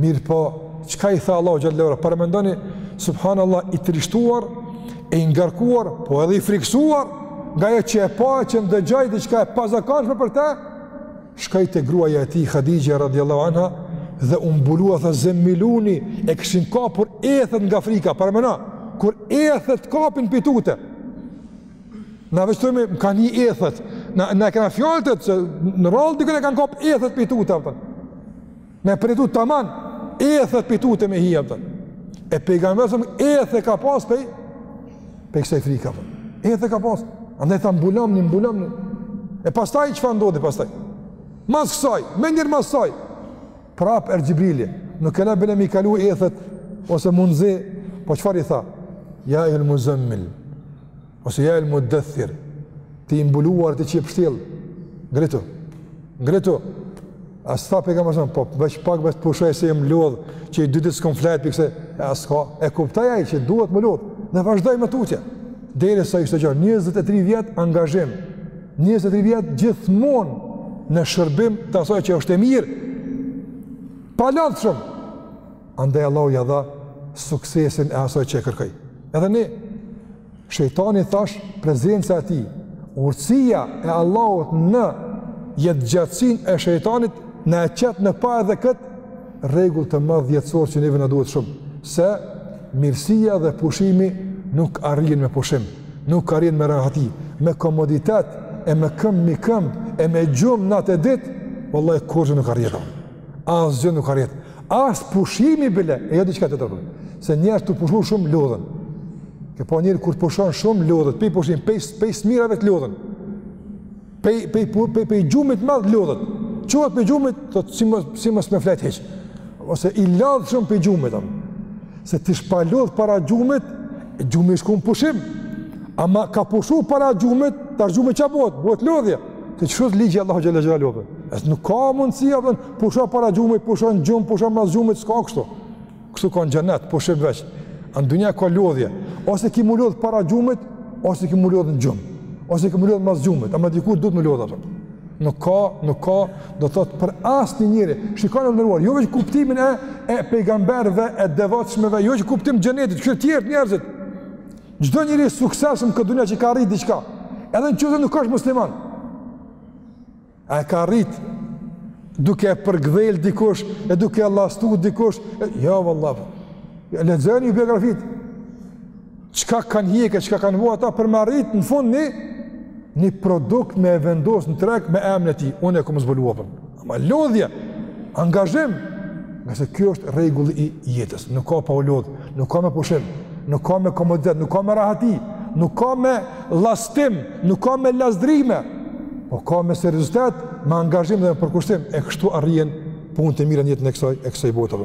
Mirëpo, çka i tha Allahu xhelle ue ala? Paramendoni, subhanallah, i trishtuar, e i ngarkuar, po edhe i frikësuar, nga ajo që e pa e që ndëgjoi diçka e pazakonshme për te, Shkoi te gruaja e tij Hadixha radhiyallahu anha dhe u mbulua tha zemiluni e kishin kapur ethet nga frika parameno kur ethet kapin pi tute na veç t'ëmël e kena ni ethet na e kena fjalët se na rrallë dikën e kanë kap ethet pi tute apton Ma prej tute taman, ethet pi tute me hi, apton. E pejgamberi selam ethe ka pas pej, pej kësaj frika, apton. Ethe ka pas, andaj tha mbulomni, mbulomni. E pastaj, çfarë ndodhi pastaj? Mas kësaj, menjëherë mas kësaj, prap erdh Xhibrili, nuk e le bile me i kalu ethet, ose mun zor, po çfarë i tha? Ja ejjuhel muzzemmil, ose ja el mudathir ti i mbuluar ti që je pshtjell ngritu ngritu as tha pe ka mesazh po veç pak veç pushoj se jam lodh qe dy ditë s'kam flet pikse e as ka e kuptoj ai që duhet m'u lodh dhe vazhdoi më tutje derisa ishte gjallë 23 vjet angazhim 23 vjet gjithmonë në shërbim të asaj që është e mirë palodhshëm Andaj Allahu ia dha suksesin e asaj që e kërkoi. Edhe ne shejtani thashë prezenca e tij, urtësia e Allahut në jetëgjatësinë e shejtanit na e qet në pah edhe këtë rregull të madh jetësor që neve na duhet shumë, se mirësia dhe pushimi nuk arrihen me pushim, nuk arrihen me rahati, me komoditet, e me këmb mi këmb, e me gjumë natë e ditë, vallahi, kurgjë nuk arrihet. Asgjë nuk arrihet. As pushimi bile, e jo diçka tjetër. Se njerëzt tu pushu shumë lodhen. E po njeri kur pushon shumë lodhet, pej pushim, pej pej s'mirave të lodhen. Pej pej pej pej gjumit madh lodhet. Çohet pej gjumit, të si mos si mos me flet hiç. Ose i lodhshëm pej gjumit apo. Se ti 'sh pa lodh para gjumit, gjumi shkon pushim. Ama ka pushu para gjumit, tash gjumi ça bëhet, bëhet lodhje. Se kështu ligji i Allahu xhele xhelaluhu. As nuk ka mundësi apo pusho para gjumit, pusho në gjum, pusho mas gjumit, s'ka kështu. Kështu ka në xhenet, pushim veç. Në dunia ka lodhje. Ose ki m'u lodh para gjumit, ose ki m'u lodh në gjum. Ose ki m'u lodh mas gjumit, ama dikur duhet m'u lodh ato. Nuk ka, nuk ka, do të thotë për asnjë njeri. Shikoni të nderuar, jo veç kuptimin e e pejgamberëve, e devotshmëve, jo veç kuptim xhenetit, këto të tjerë njerëzit. Çdo njeri i suksesshëm këtë dunia që ka arrit diçka, edhe në qoftë se nuk është musliman. A e ka arrit duke e përkdhel dikush, e duke e llastu dikush, e, ja jo, valla, lexoni biografitë, çka kanë hjek e çka kanë vu ata për me arrit në fund një, një produkt me e vendos në treg me emnin e tij, unë e kam zbuluar. Ama lodhje, angazhim, ngase kjo është rregulli i jetës, nuk ka pa u lodh, nuk ka me pushim, nuk ka me komoditet, nuk ka me rahati, nuk ka me llastim, nuk ka me lazdrime, po ka me seriozitet, me angazhim dhe me përkushtim, e kështu arrihen punët e mira n jetë në kësoj, e kësoj botë.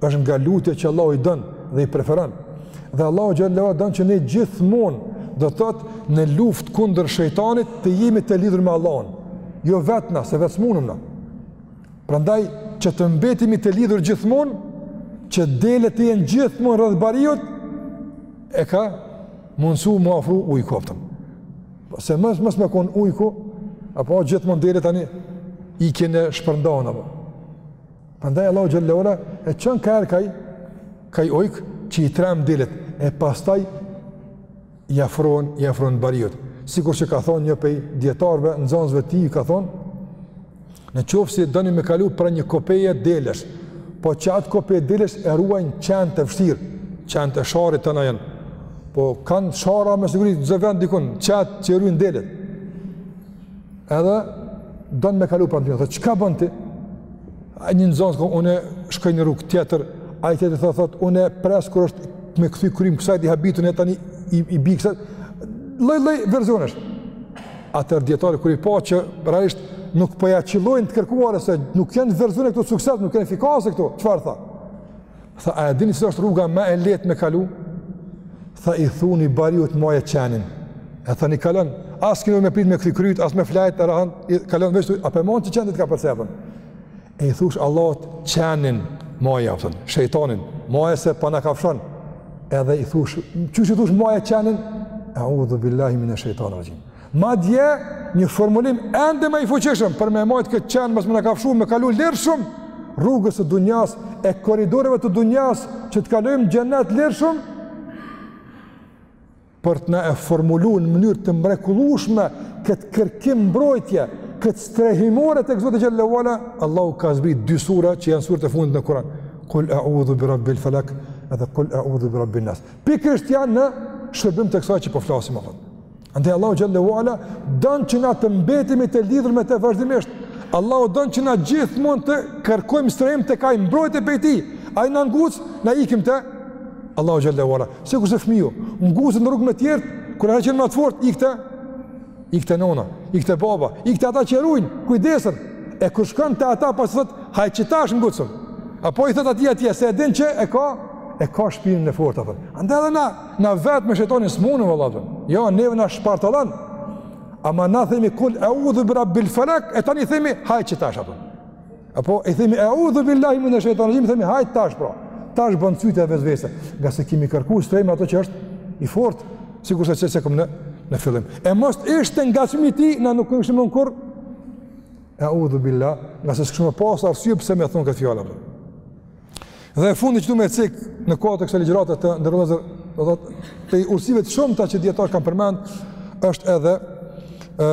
është nga lutjet që Allahu i don dhe i preferon. Dhe Allahu xhallahu don që ne gjithmonë do të thotë në luftë kundër shejtanit të jemi të lidhur me Allahun. Jo vetë na, se vetë s'mundum na. Prandaj që të mbetemi të lidhur gjithmonë, që delet të jenë gjithmonë rreth bariut, e ka mundsu m'u afru ujku afër. Po se mos mos me kon ujku, apo gjithmonë delet tani i kene shpërnda apo. Prandaj Allahu xhele ue ala e çon kërë kaj kaj ujk që i trem delet e pastaj i afron i afron bariut. Sikur që ka thonë një pej dijetarëve nxënësve të tij ka thonë në qoftë se doni me kalu pranë një kopeje delesh, po që atë kopeje delesh e ruajnë qentë e vështirë, qentë e Sharrit te na janë, po kanë Sharra me siguri çdo vend dikun, qentë që i ruajnë delet. Edhe don me kalu pranë tyne. Thotë çka bën ti? A një nxënës ku unë shkoj në rrugë tjetër, ai tjetër thotë thotë unë pres kur është me kthy kryt kësajde, habitun e tani i, i bi ksaj. Lloj lloj versionesh. Atëherë dijetari kur i pa që realisht nuk po ja qillojnë të kërkuarës se nuk janë versione këto sukses, nuk janë efikase këto. Çfarë tha? Tha, a e dini se është rruga ma e lehtë me kalu? Tha, i thuni bariut maje qenin. E tani kalon, as kini me prit me kthy kryt, as me flejt, e rahat kalon, veç thu, a pe man qet qen dikah pak, a kupton? E i thush Allahut qenin maje, a kupton, shejtanin maje se po na kafshon. Edhe i thush, qysh i thush maje qenin? Eudhu billahi mine shejtani rraxhim. Madje, një formulim ende ma i fuqishëm për me majtë këtë qen mos me na kafshu me kalu lirshëm rrugës së dunjasë e koridoreve të dunjasë që të kalojmë n'xhenet lirshëm për të na e formulu në mënyrë të mrekullushme këtë kërkim mbrojtje, këtë strehimore tek Zoti xhele ue ala, Allahu ka zbrit dy sura që janë sure të fundit në Kuran. Kul eudhu bi rabbil felek, edhe kul eudhu bi rabbin nas. Pikërisht janë në shërbim të kësaj që po flasim, a kupton. Andaj Allahu xhele ue ala don që na të mbetemi të lidhur me të vazhdimisht. Allahu don që na gjithmonë të kërkojmë strehim tek ai, mbrojtje prej tij. Ai na nguc, na ikim te Allahu xhele ue ala. Sikur se fëmiu ngucet në rrugë me të tjerë, kur ata janë ma të fortë ik te, ik te nona, ik te baba, ik te ata që e ruajnë, kujdesen. E kur shkon te ata pas thot, haj qitash ngucëm. Apo i thot atij atij se e din që e ka e ka shpinën e fortë, a kupton. Andaj edhe na Na vetë me shejtanin s'mund, vëlla jem. Jo, neve na shpartallon. Ama na themi kul eudhu bi rabbil felek, e tani themi haj qitash, a kupton. Apo, e themi eudhu billahi mine shejtani rraxhim, themi haj tash, pra. Tash bën cytje e vesvese. Ngase kemi kërku strehim te ai që është i fortë, sikurse që cekëm në, në fillim. E mos ishte ngacmimi i tij, na nuk kishim me thonë kurrë eudhu billahi, ngase s'kishim me pasë arsye pse me thonë këtë fjalë, a kupton. Dhe e fundit që du me cek në kuadër të kësaj ligjërate, të nderuar vëllezër, dhe dhe prej urtësive të shumta që dijetarët kanë përmend, është edhe e,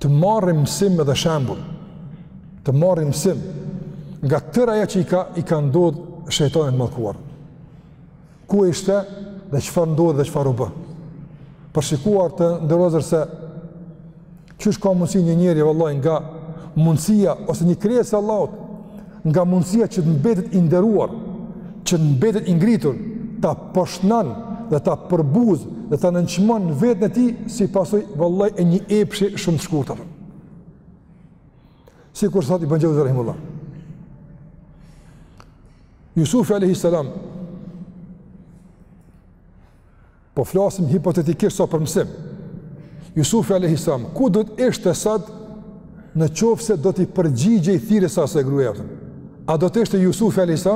të marrim mësim edhe shembul, të marrim mësim nga tëra ajo që i ka, i ka ndodhë shejtanit të mallkuar. ku ishte dhe çfarë ndodhi dhe çfarë u bë. Pra shikoni të nderuar vëllezër se qysh ka mundsi një njeri vallahi nga mundësia ose një krijesë e Allahut nga mundësia që të mbetet i nderuar, që të mbetet i ngritur, ta poshtnon dhe ta përbuz dhe ta nënçmon veten e tij si pasojë vallahi e një epshi shumë të shkurtër. sikur thotë Ibn Xheuzi rahimehullah. Jusufi a.s. Po flasim hipotetikisht sa për mësim. Jusufi a.s. ku do të ishte sot në qoftë se do t'i përgjigjej thirrjes së asaj gruaje, a kupton? A do të ishte Jusufi a.s.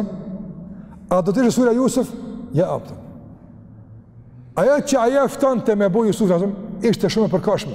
A do të ishte surja Jusuf? Jo, a kupton. Ajo që ajo e ftonte me bo Jusufin a.s. ishte shumë e përkohshme.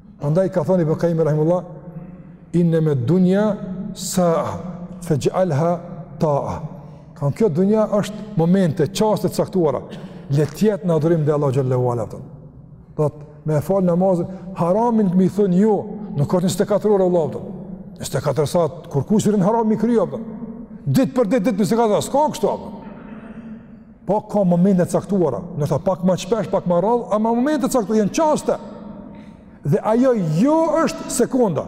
Andaj ka thënë Ibn Qayyim rahimehullah, "Inna ma dunya sa'a faj'alha ta'a." Kan kjo dunja është momente, çaste të caktuara, le të jetë në adhurim të Allahut xhelle ue ala. Duhet me fal namazin, haramit me i thon jo, nuk është 24 orë vallahi. 24 sat kurrkush s'rrin haram me kry. Dit për dit, dit për dit, s'ka kështu. Po ka momente të caktuara, ndoshta pak ma shpesh, pak ma rrallë, ama momente të caktuara janë çaste. Dhe ajo jo është sekonda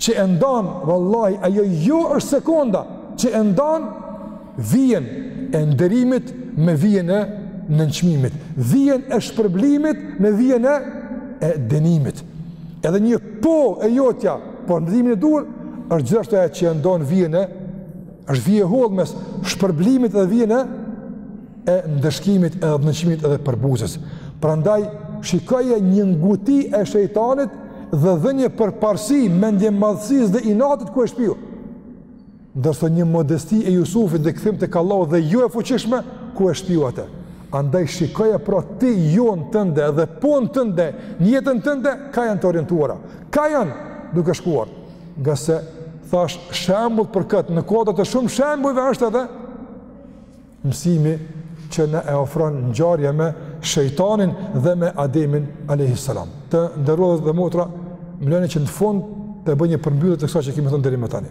që e ndan, vallahi ajo jo është sekonda që e ndan vijën e nderimit me vijën e nënçmimit, vijën e shpërblimit me vijën e e dënimit. Edhe një po e jotja, por në drejtimin e duhur është gjithashtu ajo që e ndan vijën e Është vijë e hollë mes shpërblimit dhe vijën e e ndëshkimit edhe nënçmimit edhe përbuzjes. Prandaj, shikoje një nguti e shejtanit dhe dhe një përparësi mendjemadhësisë dhe inatit ku e shpiu. Ndërsa një modesti e Jusufit dhe kthim tek Allahu dhe një jo e fuqishme, ku e shpiu atë. Andaj shikoje pra ti jonë tënde dhe ponë tënde, në jetën tënde, ka janë të orientuara. Ka janë duke shkuar. Ngase, thashë, shembull për këtë, në kuadër të shumë shembujve është edhe, mësimi që na e ofron ngjarja me shejtanin dhe me Ademin a.s. Të nderuar vëllezër dhe motra, më lejoni që në fund të bëj një përmbyllje të kësaj që kemi thënë deri më tani.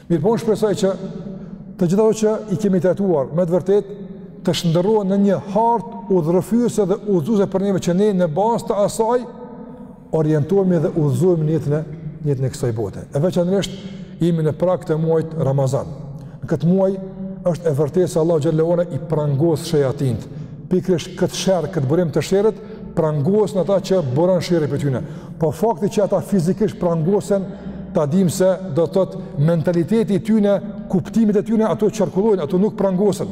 Mirëpo unë shpresoj që të gjitha ato që i kemi trajtuar, me të vërtetë, të shndërrohen në një hartë udhërrëfyese dhe udhëzuese për neve që ne në bazë të asaj, orientohemi dhe udhëzohemi në jetën e kësaj bote. E veçanërisht, jemi në prag të muajit Ramazan. Në këtë muaj, është e vërtetë se Allahu xhelle ue ala i prangos shejatinët, pikërisht këtë sherr, këtë burim të sherrit, prangosen ata që buron sherri prej tyne. Po fakti që ata fizikisht prangosen, ta dim se do të thotë mentaliteti i tyne, kuptimet e tyne, ato qarkullojnë, ato nuk prangosen.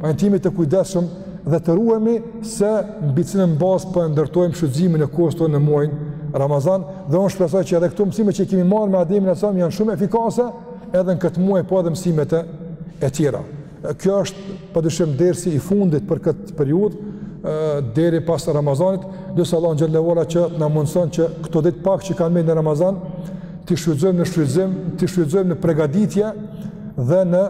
Pra ne t'jemi të kujdesshëm dhe të ruhemi se mbi cilën bazë po e ndërtojmë shfrytëzimin e kohës tonë në muajin Ramazan dhe unë shpresoj që edhe këto mësime që kemi marrë me Ademin alejhi selam janë shumë efikase edhe në këtë muaj po edhe mësimet e tjera. Kjo është padyshim dersi i fundit për këtë periudhë deri pas Ramazanit, dhe lus Allahun xhele ue ala që të na mundësojë që këto ditë pak që kanë mbetë deri në Ramazan të shfrytëzojmë në shfrytëzim, t'i shfrytëzojmë në përgatitje dhe në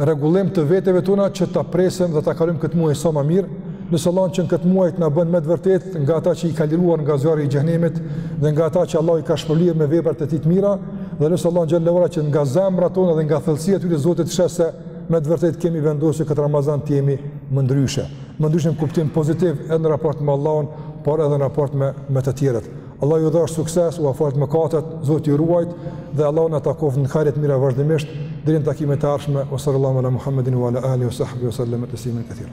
rregullim të veteve tona që ta presim dhe ta kalojmë këtë muaj sa më mirë Lus Allahun që në këtë muaj të na bën me të vërtetë nga ata që i ka liruar nga zjarri i xhehenemit dhe nga ata që Allahu i ka shpërblyer me veprat e tij të mira dhe lus Allahun xhele ue ala që nga zemrat tona dhe nga thellësia e tyre Zoti të sheh se me të vërtetë kemi vendosur që këtë Ramazan të jemi më ndryshe, më ndryshe në kuptim pozitiv edhe në raport me Allahun, por edhe në raport me me të tjerët. Allahu ju dhashtë sukses, jua faltë mëkatet, Zoti ju ruajtë dhe Allahu na takoftë në hajr e të mira vazhdimisht, deri në takimet e ardhshme, ue sallallahu ala Muhammedin, ue ala alihi ue sahbihi ue sel-leme teslimen kethira.